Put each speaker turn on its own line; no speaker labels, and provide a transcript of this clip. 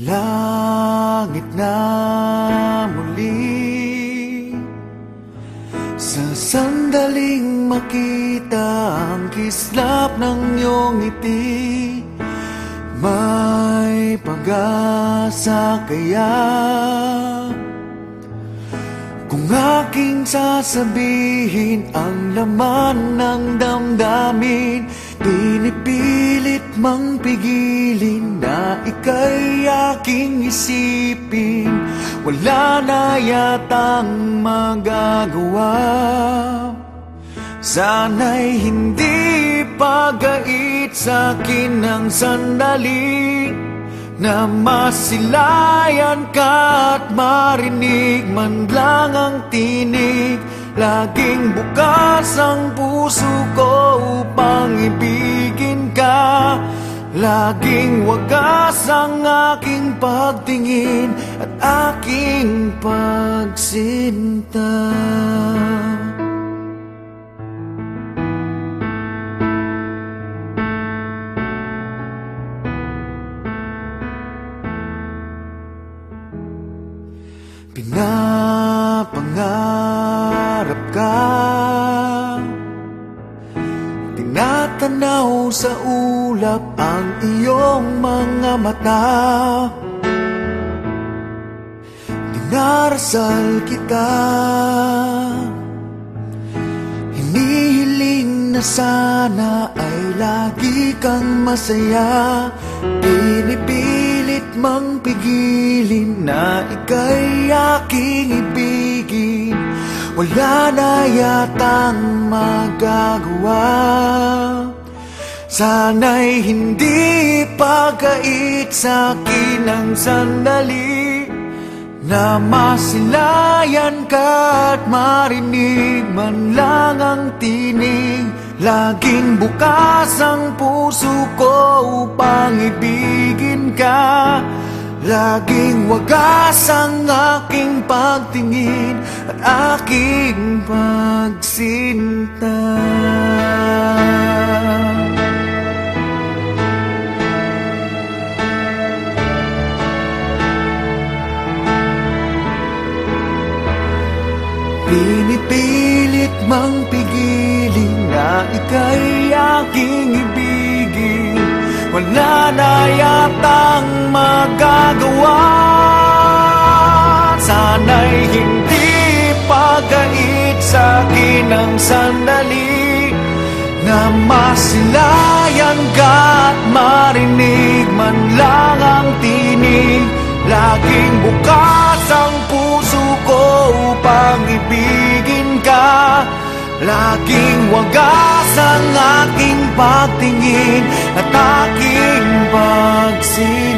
Langit na muli. Sa sandaling makita ang kislap ng iyong ngiti May pag-asa kaya? Kung aking sasabihin ang laman ng damdamin Pinipilit mang pigilin na aking isipin Wala na yatang magagawa. Sana'y hindi pagait sa akin ng sandali Na masilayan ka at marinig man lang ang tinig. Laging bukas ang puso ko upang ibigin ka. Laging wagas ang aking pagtingin at aking pagsinta. Pinapangarap ka. Tinatanaw sa ulap ang iyong mga mata Dinarasal kita. Hinihiling na sana ay lagi kang masaya. Pinipilit mang pigilin na ika'y aking ibigin. Wala na yatang magagawa. Sana'y hindi pagkait sa akin ang sandali Na masilayan ka at marinig man lang ang tinig. Laging bukas ang puso ko upang ibigin ka. Laging wagas ang aking pagtingin at aking pagsinta Pinipilit mang pigilin na ika'y aking ibigin. Wala na yatang magagawa. Sana'y hindi pagait sa akin ang sandali Na masilayan ka at marinig man lang ang tinig. Laging bukas Laging wagas ang aking pagtingin at aking pagsinta